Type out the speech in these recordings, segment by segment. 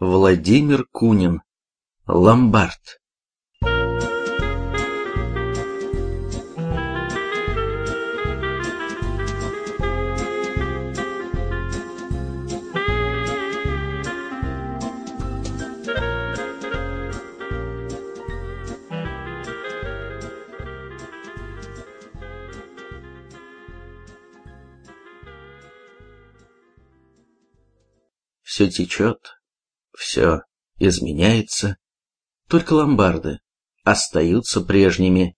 Владимир Кунин. Ломбард. Все течет, все изменяется, только ломбарды остаются прежними,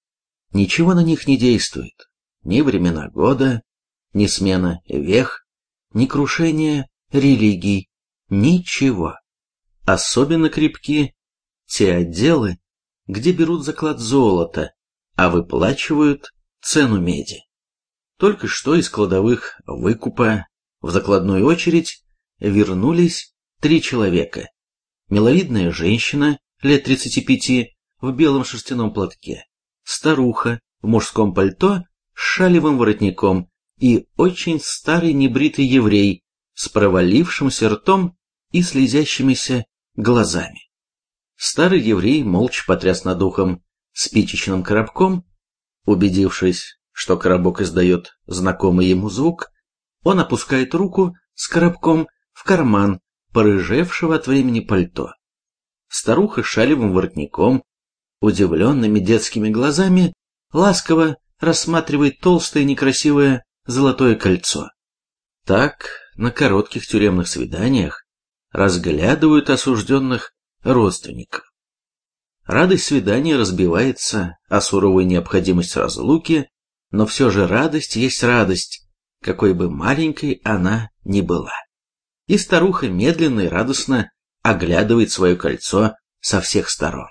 ничего на них не действует, ни времена года, ни смена вех, ни крушение религий, ничего. Особенно крепки те отделы, где берут заклад золота, а выплачивают цену меди. Только что из кладовых выкупа в закладную очередь вернулись три человека. Миловидная женщина лет 35 в белом шерстяном платке, старуха в мужском пальто с шалевым воротником и очень старый небритый еврей с провалившимся ртом и слезящимися глазами. Старый еврей молча потряс над ухом спичечным коробком. Убедившись, что коробок издает знакомый ему звук, он опускает руку с коробком в карман порыжевшего от времени пальто. Старуха с шалевым воротником, удивленными детскими глазами, ласково рассматривает толстое некрасивое золотое кольцо. Так на коротких тюремных свиданиях разглядывают осужденных родственников. Радость свидания разбивается о суровую необходимость разлуки, но все же радость есть радость, какой бы маленькой она ни была и старуха медленно и радостно оглядывает свое кольцо со всех сторон.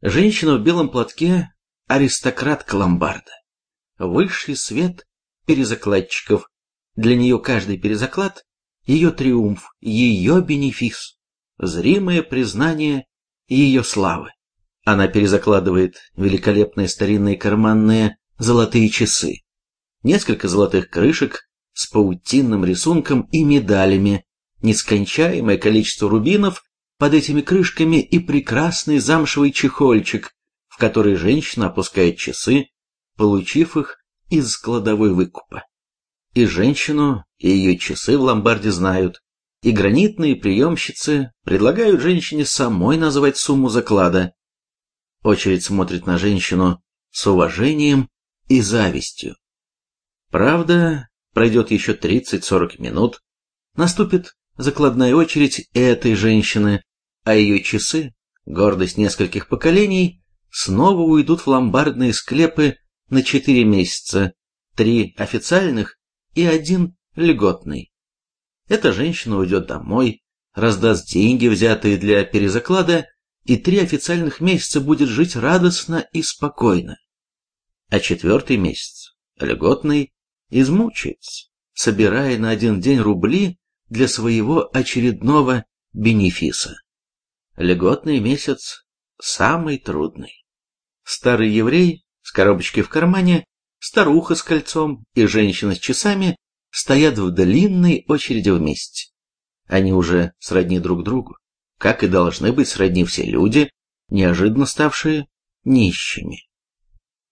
Женщина в белом платке – аристократка ломбарда. Высший свет перезакладчиков. Для нее каждый перезаклад – ее триумф, ее бенефис, зримое признание ее славы. Она перезакладывает великолепные старинные карманные золотые часы, несколько золотых крышек с паутинным рисунком и медалями, нескончаемое количество рубинов под этими крышками и прекрасный замшевый чехольчик, в который женщина опускает часы, получив их из складовой выкупа. И женщину, и ее часы в ломбарде знают, и гранитные приемщицы предлагают женщине самой назвать сумму заклада. Очередь смотрит на женщину с уважением и завистью. Правда, Пройдет еще 30-40 минут, наступит закладная очередь этой женщины, а ее часы, гордость нескольких поколений, снова уйдут в ломбардные склепы на 4 месяца, три официальных и один льготный. Эта женщина уйдет домой, раздаст деньги, взятые для перезаклада, и три официальных месяца будет жить радостно и спокойно. А четвертый месяц, льготный, измучается, собирая на один день рубли для своего очередного бенефиса. Льготный месяц самый трудный. Старый еврей с коробочкой в кармане, старуха с кольцом и женщина с часами стоят в длинной очереди вместе. Они уже сродни друг другу, как и должны быть сродни все люди, неожиданно ставшие нищими.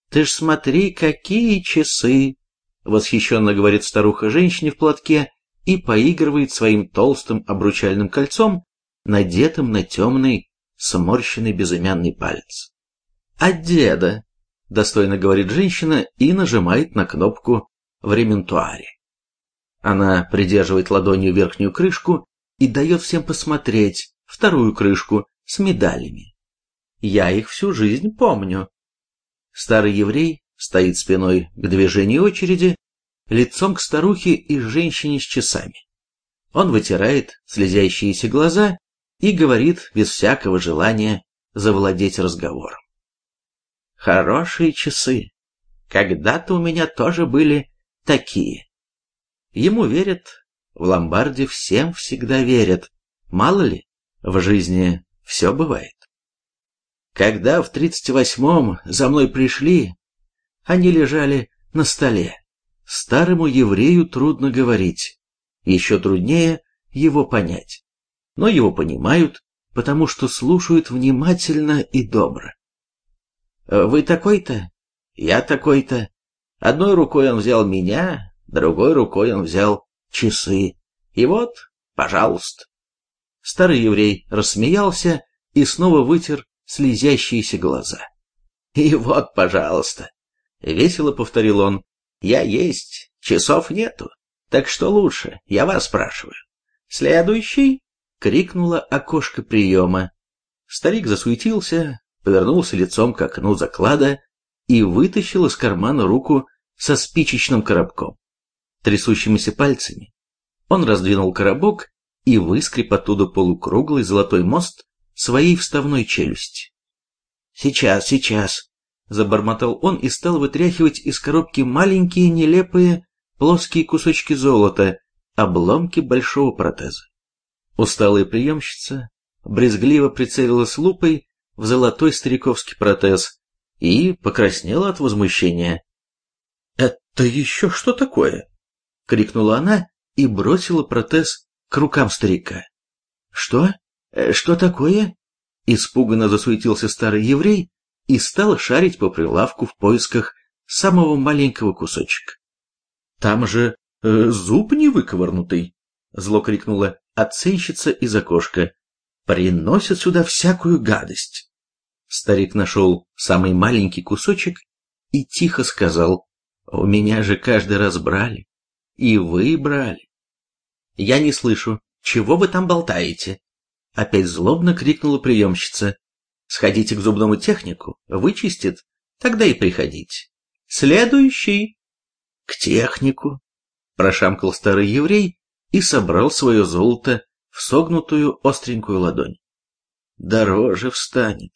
«Ты ж смотри, какие часы!» Восхищенно говорит старуха женщине в платке и поигрывает своим толстым обручальным кольцом, надетым на темный, сморщенный безымянный палец. «А деда?» — достойно говорит женщина и нажимает на кнопку в рементуаре. Она придерживает ладонью верхнюю крышку и дает всем посмотреть вторую крышку с медалями. Я их всю жизнь помню. Старый еврей стоит спиной к движению очереди, лицом к старухе и женщине с часами. Он вытирает слезящиеся глаза и говорит без всякого желания завладеть разговором. Хорошие часы. Когда-то у меня тоже были такие. Ему верят, в ломбарде всем всегда верят. Мало ли, в жизни все бывает. Когда в тридцать восьмом за мной пришли, они лежали на столе. Старому еврею трудно говорить, еще труднее его понять. но его понимают, потому что слушают внимательно и добро. «Вы такой-то? Я такой-то. Одной рукой он взял меня, другой рукой он взял часы. И вот, пожалуйста». Старый еврей рассмеялся и снова вытер слезящиеся глаза. «И вот, пожалуйста», — весело повторил он, — «я есть, часов нету, так что лучше, я вас спрашиваю». «Следующий?» — крикнула окошко приема. Старик засуетился, повернулся лицом к окну заклада и вытащил из кармана руку со спичечным коробком. Трясущимися пальцами он раздвинул коробок и выскреб оттуда полукруглый золотой мост своей вставной челюсти. «Сейчас, сейчас!» — забормотал он и стал вытряхивать из коробки маленькие нелепые плоские кусочки золота, обломки большого протеза. Усталая приемщица брезгливо прицелилась лупой в золотой стариковский протез и покраснела от возмущения. «Это еще что такое?» — крикнула она и бросила протез к рукам старика. «Что? Э, что такое?» Испуганно засуетился старый еврей и стал шарить по прилавку в поисках самого маленького кусочка. «Там же э, зуб не выковырнутый!» — зло крикнула оценщица из окошка. «Приносят сюда всякую гадость!» Старик нашел самый маленький кусочек и тихо сказал, «У меня же каждый раз брали, и вы брали. «Я не слышу. Чего вы там болтаете?» Опять злобно крикнула приемщица. «Сходите к зубному технику, вычистит, тогда и приходите. Следующий!» «К технику!» Прошамкал старый еврей и собрал свое золото в согнутую остренькую ладонь. «Дороже встанет!»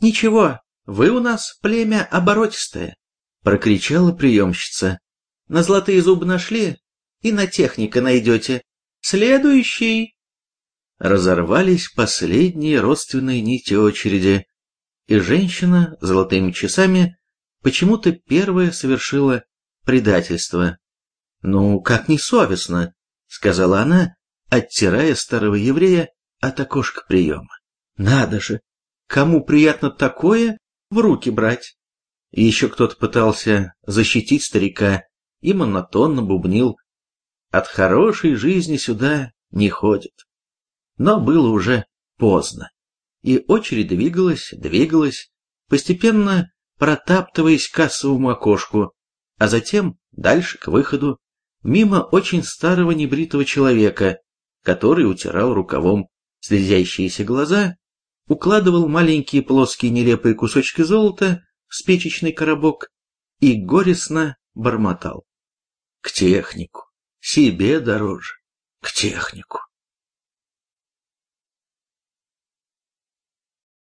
«Ничего, вы у нас племя оборотистое!» Прокричала приемщица. «На золотые зубы нашли, и на техника найдете. Следующий!» Разорвались последние родственные нити очереди, и женщина с золотыми часами почему-то первая совершила предательство. «Ну, как несовестно», — сказала она, оттирая старого еврея от окошка приема. «Надо же! Кому приятно такое в руки брать?» Еще кто-то пытался защитить старика и монотонно бубнил от хорошей жизни сюда не ходят. Но было уже поздно, и очередь двигалась, двигалась, постепенно протаптываясь к кассовому окошку, а затем дальше к выходу, мимо очень старого небритого человека, который утирал рукавом слезящиеся глаза, укладывал маленькие плоские нелепые кусочки золота в спичечный коробок и горестно бормотал. К технику себе дороже, к технику.